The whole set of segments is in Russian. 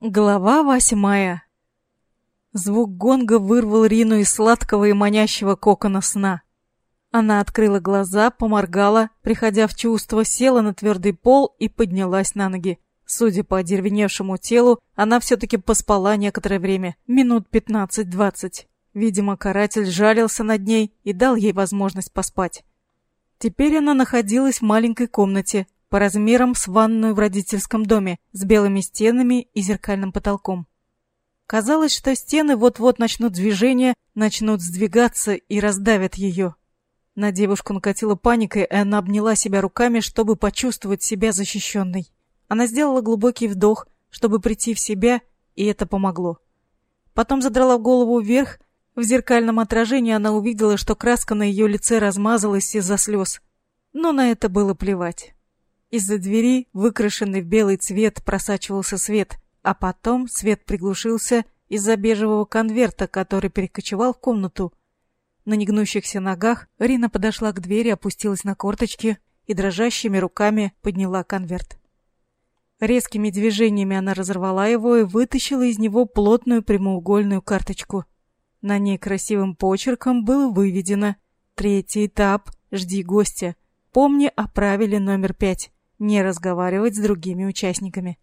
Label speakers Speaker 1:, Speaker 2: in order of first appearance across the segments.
Speaker 1: Глава восьмая. Звук гонга вырвал Рину из сладкого и манящего кокона сна. Она открыла глаза, поморгала, приходя в чувство, села на твердый пол и поднялась на ноги. Судя по одервеневшему телу, она все-таки поспала некоторое время, минут пятнадцать-двадцать. Видимо, каратель жалился над ней и дал ей возможность поспать. Теперь она находилась в маленькой комнате, по размерам с ванную в родительском доме, с белыми стенами и зеркальным потолком. Казалось, что стены вот-вот начнут движение, начнут сдвигаться и раздавят ее. На девушку накатила паника, и она обняла себя руками, чтобы почувствовать себя защищенной. Она сделала глубокий вдох, чтобы прийти в себя, и это помогло. Потом задрала голову вверх. В зеркальном отражении она увидела, что краска на ее лице размазалась из-за слез. Но на это было плевать. Из-за двери, выкрашенный в белый цвет, просачивался свет, а потом свет приглушился из-за бежевого конверта, который перекочевал в комнату. На негнущихся ногах Рина подошла к двери, опустилась на корточки и дрожащими руками подняла конверт. Резкими движениями она разорвала его и вытащила из него плотную прямоугольную карточку. На ней красивым почерком было выведено «Третий этап. Жди гостя. Помни о правиле номер пять не разговаривать с другими участниками.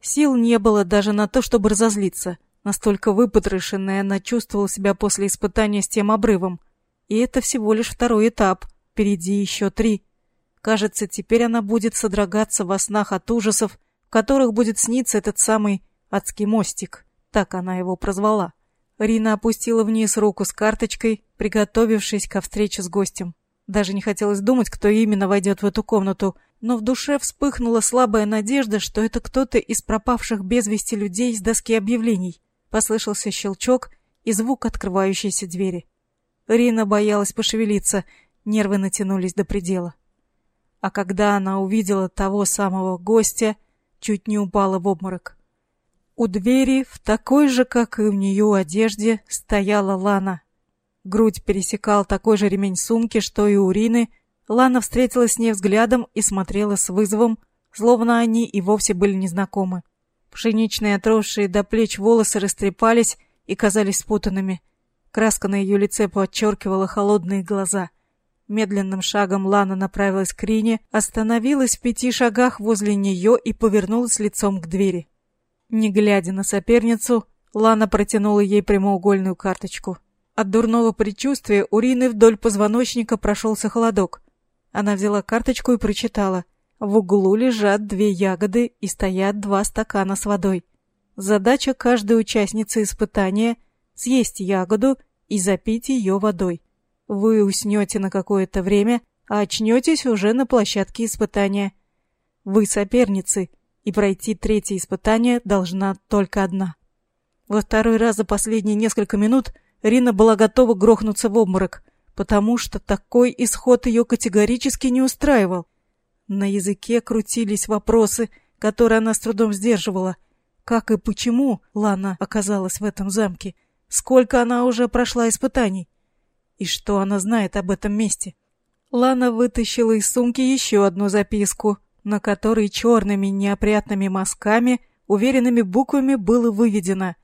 Speaker 1: Сил не было даже на то, чтобы разозлиться. Настолько выпотрошенная она чувствовала себя после испытания с тем обрывом. И это всего лишь второй этап. Впереди еще три. Кажется, теперь она будет содрогаться во снах от ужасов, в которых будет сниться этот самый адский мостик. Так она его прозвала. Рина опустила вниз руку с карточкой, приготовившись ко встрече с гостем. Даже не хотелось думать, кто именно войдет в эту комнату — но в душе вспыхнула слабая надежда, что это кто-то из пропавших без вести людей с доски объявлений. Послышался щелчок и звук открывающейся двери. Рина боялась пошевелиться, нервы натянулись до предела. А когда она увидела того самого гостя, чуть не упала в обморок. У двери, в такой же, как и у нее одежде, стояла Лана. Грудь пересекал такой же ремень сумки, что и у Рины, Лана встретилась с ней взглядом и смотрела с вызовом, словно они и вовсе были незнакомы. Пшеничные отросшие до плеч волосы растрепались и казались спутанными. Краска на ее лице подчеркивала холодные глаза. Медленным шагом Лана направилась к Рине, остановилась в пяти шагах возле нее и повернулась лицом к двери. Не глядя на соперницу, Лана протянула ей прямоугольную карточку. От дурного предчувствия у Рины вдоль позвоночника прошелся холодок. Она взяла карточку и прочитала. В углу лежат две ягоды и стоят два стакана с водой. Задача каждой участницы испытания — съесть ягоду и запить ее водой. Вы уснете на какое-то время, а очнетесь уже на площадке испытания. Вы соперницы, и пройти третье испытание должна только одна. Во второй раз за последние несколько минут Рина была готова грохнуться в обморок потому что такой исход ее категорически не устраивал. На языке крутились вопросы, которые она с трудом сдерживала. Как и почему Лана оказалась в этом замке? Сколько она уже прошла испытаний? И что она знает об этом месте? Лана вытащила из сумки еще одну записку, на которой черными неопрятными мазками, уверенными буквами было выведено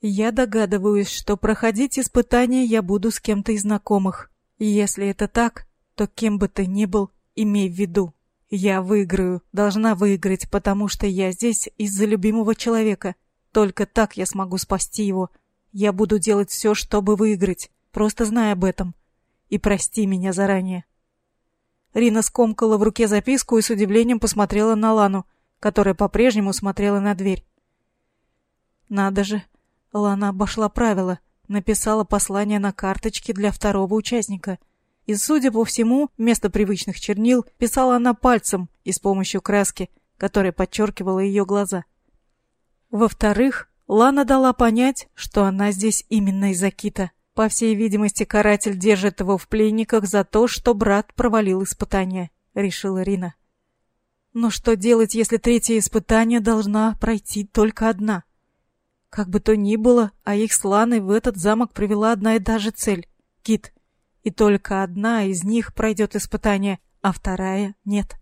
Speaker 1: «Я догадываюсь, что проходить испытания я буду с кем-то из знакомых. Если это так, то кем бы ты ни был, имей в виду. Я выиграю, должна выиграть, потому что я здесь из-за любимого человека. Только так я смогу спасти его. Я буду делать все, чтобы выиграть. Просто знай об этом. И прости меня заранее. Рина скомкала в руке записку и с удивлением посмотрела на Лану, которая по-прежнему смотрела на дверь. Надо же, Лана обошла правила написала послание на карточке для второго участника. И, судя по всему, вместо привычных чернил писала она пальцем и с помощью краски, которая подчеркивала ее глаза. Во-вторых, Лана дала понять, что она здесь именно из-за Кита. По всей видимости, каратель держит его в пленниках за то, что брат провалил испытание, решила Рина. Но что делать, если третье испытание должна пройти только одна? Как бы то ни было, а их с Ланой в этот замок привела одна и та же цель — Кит. И только одна из них пройдет испытание, а вторая — нет.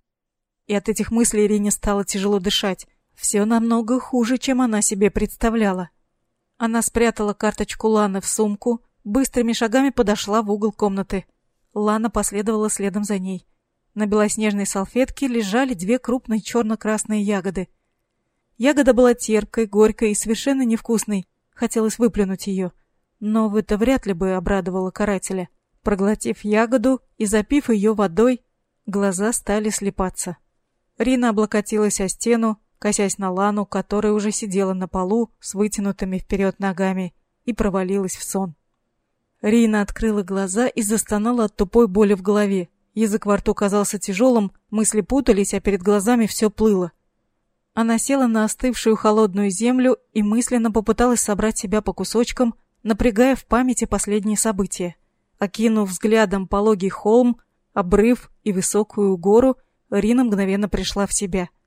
Speaker 1: И от этих мыслей Ирине стало тяжело дышать. Все намного хуже, чем она себе представляла. Она спрятала карточку Ланы в сумку, быстрыми шагами подошла в угол комнаты. Лана последовала следом за ней. На белоснежной салфетке лежали две крупные черно-красные ягоды. Ягода была терпкой, горькой и совершенно невкусной. Хотелось выплюнуть ее. Но это вряд ли бы обрадовало карателя. Проглотив ягоду и запив ее водой, глаза стали слепаться. Рина облокотилась о стену, косясь на Лану, которая уже сидела на полу с вытянутыми вперед ногами, и провалилась в сон. Рина открыла глаза и застонала от тупой боли в голове. Язык во рту казался тяжелым, мысли путались, а перед глазами все плыло. Она села на остывшую холодную землю и мысленно попыталась собрать себя по кусочкам, напрягая в памяти последние события. Окинув взглядом пологий холм, обрыв и высокую гору, Рина мгновенно пришла в себя —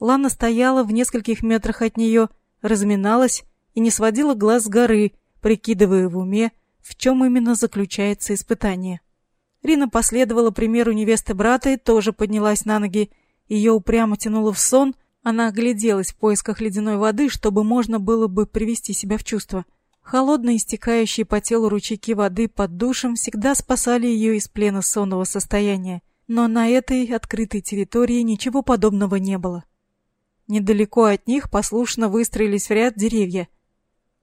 Speaker 1: Лана стояла в нескольких метрах от нее, разминалась и не сводила глаз с горы, прикидывая в уме, в чем именно заключается испытание. Рина последовала примеру невесты брата и тоже поднялась на ноги. Ее упрямо тянуло в сон, она огляделась в поисках ледяной воды, чтобы можно было бы привести себя в чувство. Холодные, истекающие по телу ручейки воды под душем всегда спасали ее из плена сонного состояния, но на этой открытой территории ничего подобного не было. Недалеко от них послушно выстроились в ряд деревья.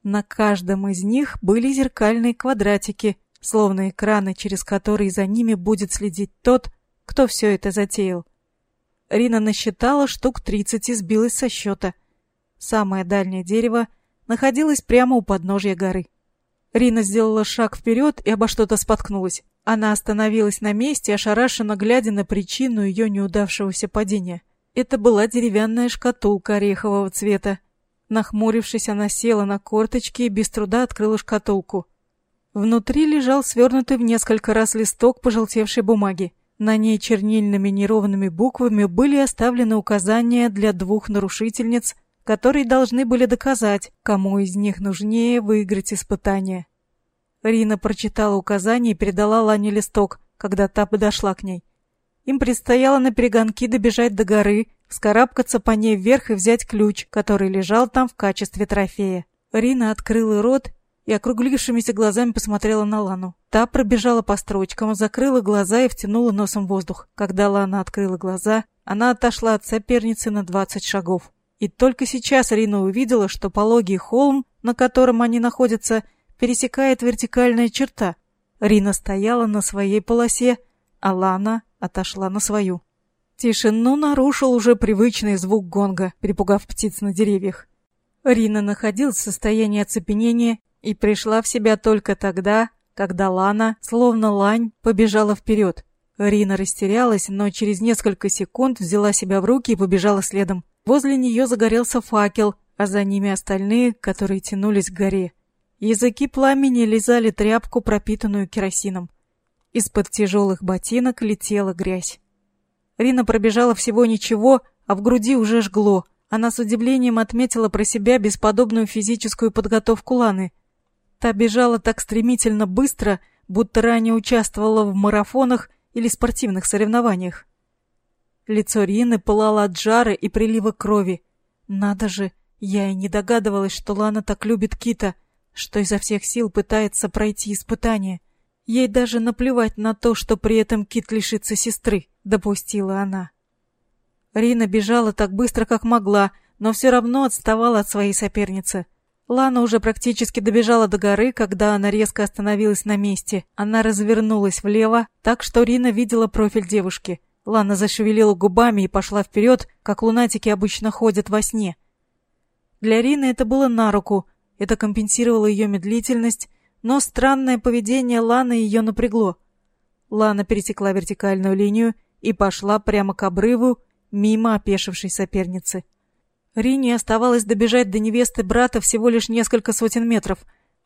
Speaker 1: На каждом из них были зеркальные квадратики, словно экраны, через которые за ними будет следить тот, кто все это затеял. Рина насчитала штук тридцать и сбилась со счета. Самое дальнее дерево находилось прямо у подножья горы. Рина сделала шаг вперед и обо что-то споткнулась. Она остановилась на месте, ошарашенно глядя на причину ее неудавшегося падения. Это была деревянная шкатулка орехового цвета. Нахмурившись, она села на корточки и без труда открыла шкатулку. Внутри лежал свернутый в несколько раз листок пожелтевшей бумаги. На ней чернильными неровными буквами были оставлены указания для двух нарушительниц, которые должны были доказать, кому из них нужнее выиграть испытание. Рина прочитала указания и передала Лане листок, когда та подошла к ней. Им предстояло на перегонки добежать до горы, вскарабкаться по ней вверх и взять ключ, который лежал там в качестве трофея. Рина открыла рот и округлившимися глазами посмотрела на Лану. Та пробежала по строчкам, закрыла глаза и втянула носом воздух. Когда Лана открыла глаза, она отошла от соперницы на двадцать шагов. И только сейчас Рина увидела, что пологий холм, на котором они находятся, пересекает вертикальная черта. Рина стояла на своей полосе, а Лана отошла на свою. Тишину нарушил уже привычный звук гонга, перепугав птиц на деревьях. Рина находилась в состоянии оцепенения и пришла в себя только тогда, когда Лана, словно лань, побежала вперед. Рина растерялась, но через несколько секунд взяла себя в руки и побежала следом. Возле нее загорелся факел, а за ними остальные, которые тянулись к горе. Языки пламени лизали тряпку, пропитанную керосином. Из-под тяжелых ботинок летела грязь. Рина пробежала всего ничего, а в груди уже жгло. Она с удивлением отметила про себя бесподобную физическую подготовку Ланы. Та бежала так стремительно быстро, будто ранее участвовала в марафонах или спортивных соревнованиях. Лицо Рины пылало от жара и прилива крови. Надо же, я и не догадывалась, что Лана так любит Кита, что изо всех сил пытается пройти испытание. Ей даже наплевать на то, что при этом Кит лишится сестры, допустила она. Рина бежала так быстро, как могла, но все равно отставала от своей соперницы. Лана уже практически добежала до горы, когда она резко остановилась на месте. Она развернулась влево, так что Рина видела профиль девушки. Лана зашевелила губами и пошла вперед, как лунатики обычно ходят во сне. Для Рины это было на руку. Это компенсировало ее медлительность, но странное поведение Ланы ее напрягло. Лана пересекла вертикальную линию и пошла прямо к обрыву, мимо опешившей соперницы. Рине оставалось добежать до невесты брата всего лишь несколько сотен метров.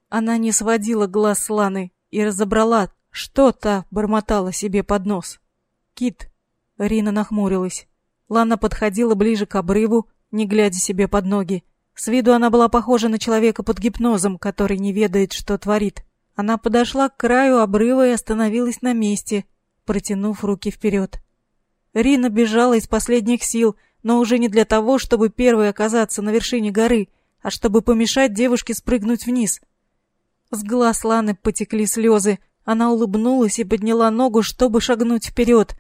Speaker 1: Она не сводила глаз с Ланы и разобрала, что та бормотала себе под нос. «Кит!» Рина нахмурилась. Лана подходила ближе к обрыву, не глядя себе под ноги. С виду она была похожа на человека под гипнозом, который не ведает, что творит. Она подошла к краю обрыва и остановилась на месте, протянув руки вперед. Рина бежала из последних сил, но уже не для того, чтобы первой оказаться на вершине горы, а чтобы помешать девушке спрыгнуть вниз. С глаз Ланы потекли слезы. Она улыбнулась и подняла ногу, чтобы шагнуть вперед.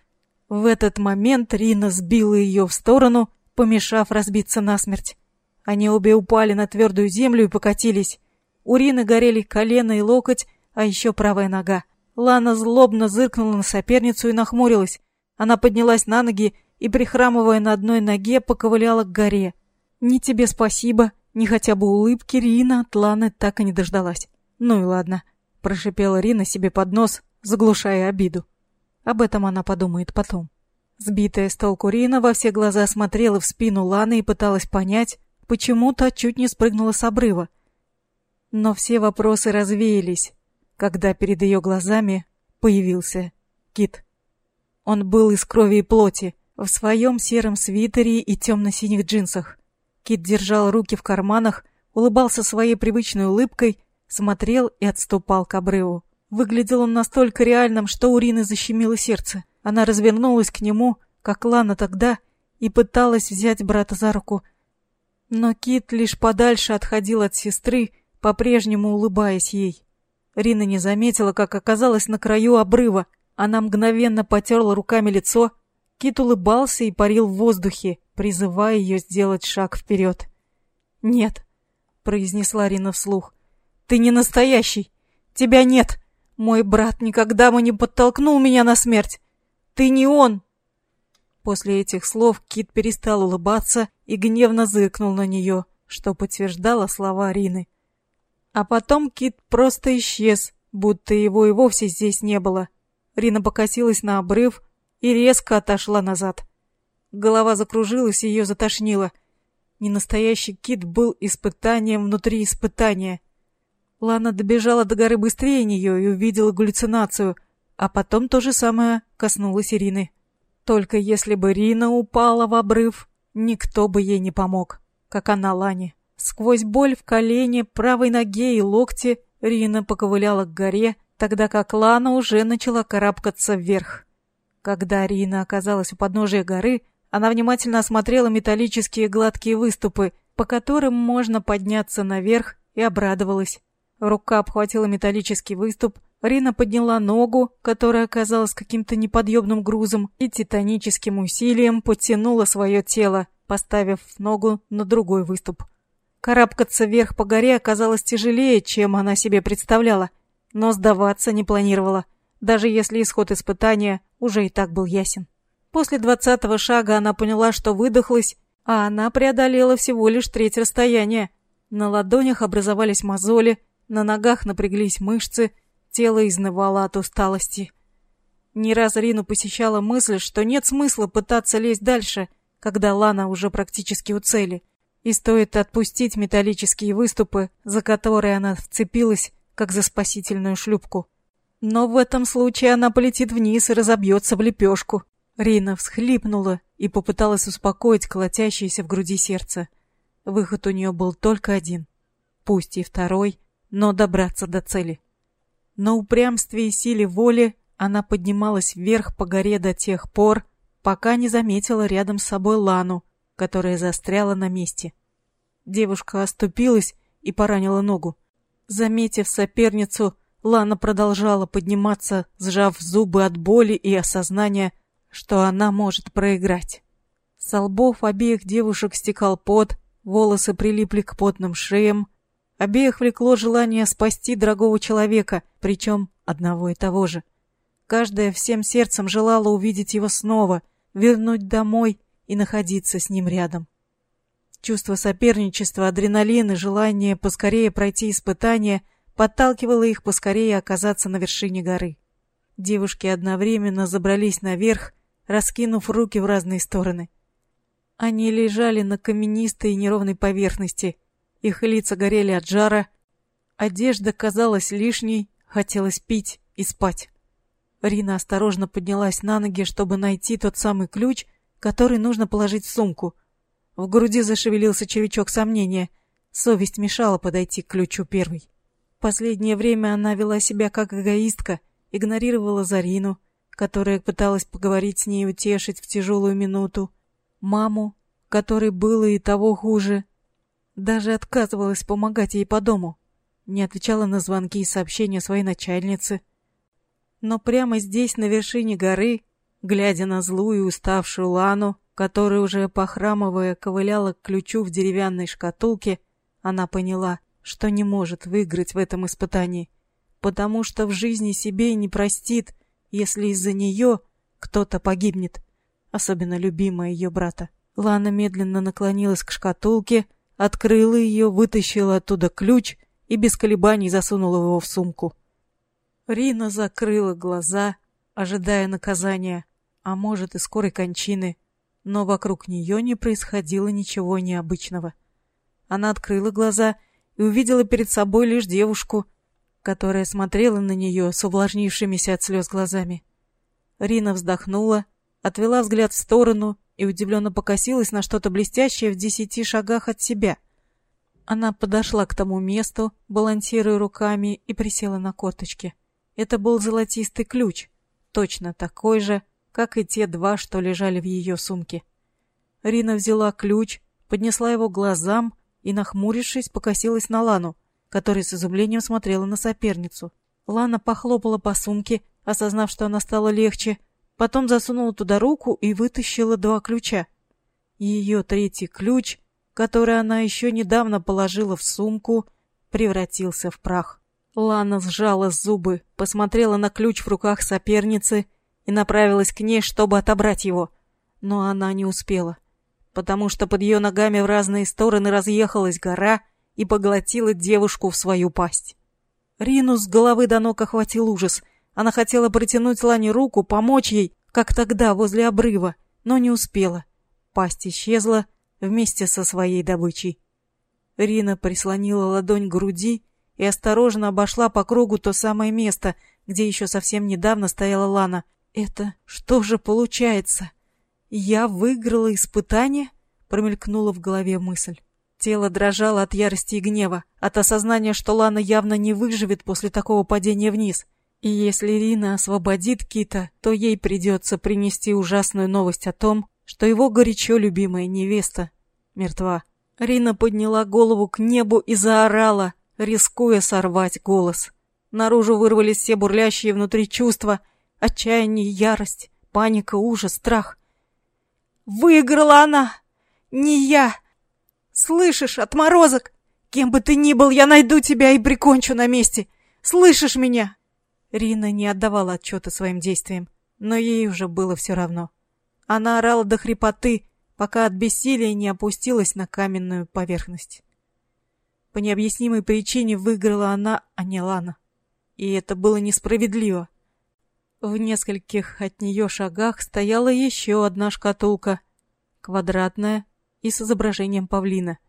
Speaker 1: В этот момент Рина сбила ее в сторону, помешав разбиться насмерть. Они обе упали на твердую землю и покатились. У Рины горели колено и локоть, а еще правая нога. Лана злобно зыркнула на соперницу и нахмурилась. Она поднялась на ноги и, прихрамывая на одной ноге, поковыляла к горе. «Ни тебе спасибо, ни хотя бы улыбки Рина от Ланы так и не дождалась». «Ну и ладно», — прошипела Рина себе под нос, заглушая обиду. Об этом она подумает потом. Сбитая с толку Рина во все глаза смотрела в спину Ланы и пыталась понять, почему та чуть не спрыгнула с обрыва. Но все вопросы развеялись, когда перед ее глазами появился Кит. Он был из крови и плоти, в своем сером свитере и темно-синих джинсах. Кит держал руки в карманах, улыбался своей привычной улыбкой, смотрел и отступал к обрыву. Выглядел он настолько реальным, что у Рины защемило сердце. Она развернулась к нему, как Лана тогда, и пыталась взять брата за руку. Но Кит лишь подальше отходил от сестры, по-прежнему улыбаясь ей. Рина не заметила, как оказалась на краю обрыва. Она мгновенно потерла руками лицо. Кит улыбался и парил в воздухе, призывая ее сделать шаг вперед. «Нет», — произнесла Рина вслух, — «ты не настоящий. Тебя нет. Мой брат никогда бы не подтолкнул меня на смерть. Ты не он!» После этих слов Кит перестал улыбаться и гневно зыркнул на нее, что подтверждало слова Рины. А потом Кит просто исчез, будто его и вовсе здесь не было. Рина покосилась на обрыв и резко отошла назад. Голова закружилась и ее затошнило. Ненастоящий Кит был испытанием внутри испытания. Лана добежала до горы быстрее нее и увидела галлюцинацию, а потом то же самое коснулось Ирины. Только если бы Рина упала в обрыв, никто бы ей не помог, как она Лане. Сквозь боль в колене, правой ноге и локте Рина поковыляла к горе, тогда как Лана уже начала карабкаться вверх. Когда Рина оказалась у подножия горы, она внимательно осмотрела металлические гладкие выступы, по которым можно подняться наверх, и обрадовалась. Рука обхватила металлический выступ, Рина подняла ногу, которая оказалась каким-то неподъемным грузом, и титаническим усилием подтянула свое тело, поставив ногу на другой выступ. Карабкаться вверх по горе оказалось тяжелее, чем она себе представляла, но сдаваться не планировала, даже если исход испытания уже и так был ясен. После двадцатого шага она поняла, что выдохлась, а она преодолела всего лишь треть расстояния. На ладонях образовались мозоли, на ногах напряглись мышцы, тело изнывало от усталости. Не раз Рину посещала мысль, что нет смысла пытаться лезть дальше, когда Лана уже практически у цели. И стоит отпустить металлические выступы, за которые она вцепилась, как за спасительную шлюпку. Но в этом случае она полетит вниз и разобьется в лепешку. Рина всхлипнула и попыталась успокоить колотящееся в груди сердце. Выход у нее был только один. Пусть и второй, но добраться до цели. На упрямстве и силе воли она поднималась вверх по горе до тех пор, пока не заметила рядом с собой Лану, которая застряла на месте. Девушка оступилась и поранила ногу. Заметив соперницу, Лана продолжала подниматься, сжав зубы от боли и осознания, что она может проиграть. С лбов обеих девушек стекал пот, волосы прилипли к потным шеям. Обеих влекло желание спасти дорогого человека, причем одного и того же. Каждая всем сердцем желала увидеть его снова, вернуть домой и находиться с ним рядом. Чувство соперничества, адреналин и желание поскорее пройти испытание подталкивало их поскорее оказаться на вершине горы. Девушки одновременно забрались наверх, раскинув руки в разные стороны. Они лежали на каменистой и неровной поверхности. Их лица горели от жара. Одежда казалась лишней, хотелось пить и спать. Рина осторожно поднялась на ноги, чтобы найти тот самый ключ, который нужно положить в сумку. В груди зашевелился червячок сомнения. Совесть мешала подойти к ключу первой. Последнее время она вела себя как эгоистка, игнорировала Зарину, которая пыталась поговорить с ней, утешить в тяжелую минуту, маму которой было и того хуже. Даже отказывалась помогать ей по дому. Не отвечала на звонки и сообщения своей начальницы. Но прямо здесь, на вершине горы, глядя на злую и уставшую Лану, которая уже похрамывая ковыляла к ключу в деревянной шкатулке, она поняла, что не может выиграть в этом испытании, потому что в жизни себе не простит, если из-за нее кто-то погибнет, особенно любимая ее брата. Лана медленно наклонилась к шкатулке, открыла ее, вытащила оттуда ключ и без колебаний засунула его в сумку. Рина закрыла глаза, ожидая наказания, а может и скорой кончины, но вокруг нее не происходило ничего необычного. Она открыла глаза и увидела перед собой лишь девушку, которая смотрела на нее с увлажнившимися от слез глазами. Рина вздохнула, отвела взгляд в сторону и удивленно покосилась на что-то блестящее в десяти шагах от себя. Она подошла к тому месту, балансируя руками, и присела на корточки. Это был золотистый ключ, точно такой же, как и те два, что лежали в ее сумке. Рина взяла ключ, поднесла его глазам и, нахмурившись, покосилась на Лану, которая с изумлением смотрела на соперницу. Лана похлопала по сумке, осознав, что она стала легче, потом засунула туда руку и вытащила два ключа. Ее третий ключ, который она еще недавно положила в сумку, превратился в прах. Лана сжала зубы, посмотрела на ключ в руках соперницы и направилась к ней, чтобы отобрать его. Но она не успела, потому что под ее ногами в разные стороны разъехалась гора и поглотила девушку в свою пасть. Рину с головы до ног охватил ужас. Она хотела протянуть Лане руку, помочь ей, как тогда, возле обрыва, но не успела. Пасть исчезла вместе со своей добычей. Рина прислонила ладонь к груди и осторожно обошла по кругу то самое место, где еще совсем недавно стояла Лана. «Это что же получается? Я выиграла испытание?» — промелькнула в голове мысль. Тело дрожало от ярости и гнева, от осознания, что Лана явно не выживет после такого падения вниз. И если Рина освободит Кита, то ей придется принести ужасную новость о том, что его горячо любимая невеста мертва. Рина подняла голову к небу и заорала, рискуя сорвать голос. Наружу вырвались все бурлящие внутри чувства, отчаяние, ярость, паника, ужас, страх. «Выиграла она! Не я! Слышишь, отморозок? Кем бы ты ни был, я найду тебя и прикончу на месте! Слышишь меня?» Рина не отдавала отчета своим действиям, но ей уже было все равно. Она орала до хрипоты, пока от бессилия не опустилась на каменную поверхность. По необъяснимой причине выиграла она, а не Лана. И это было несправедливо. В нескольких от нее шагах стояла еще одна шкатулка, квадратная и с изображением павлина.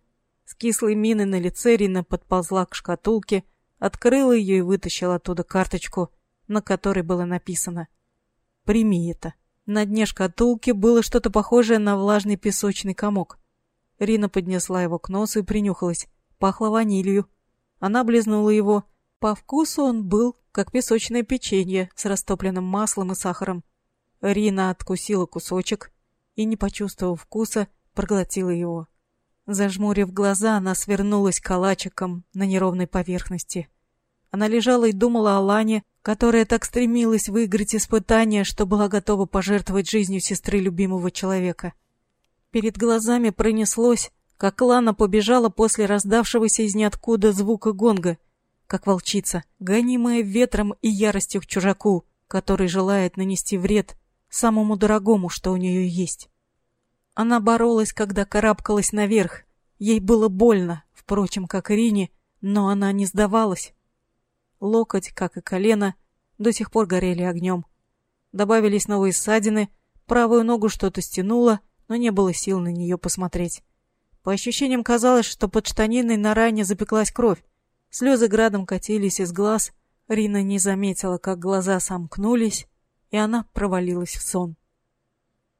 Speaker 1: С кислой миной на лице Рина подползла к шкатулке, открыла ее и вытащила оттуда карточку, на которой было написано «Прими это». На дне шкатулки было что-то похожее на влажный песочный комок. Рина поднесла его к носу и принюхалась пахло ванилью. Она близнула его. По вкусу он был, как песочное печенье с растопленным маслом и сахаром. Рина откусила кусочек и, не почувствовав вкуса, проглотила его. Зажмурив глаза, она свернулась калачиком на неровной поверхности. Она лежала и думала о Лане, которая так стремилась выиграть испытание, что была готова пожертвовать жизнью сестры любимого человека. Перед глазами пронеслось, как Лана побежала после раздавшегося из ниоткуда звука гонга, как волчица, гонимая ветром и яростью к чужаку, который желает нанести вред самому дорогому, что у нее есть. Она боролась, когда карабкалась наверх. Ей было больно, впрочем, как Ирине, но она не сдавалась. Локоть, как и колено, до сих пор горели огнем. Добавились новые ссадины, правую ногу что-то стянуло, но не было сил на нее посмотреть. По ощущениям казалось, что под штаниной на ране запеклась кровь. Слезы градом катились из глаз. Рина не заметила, как глаза сомкнулись, и она провалилась в сон.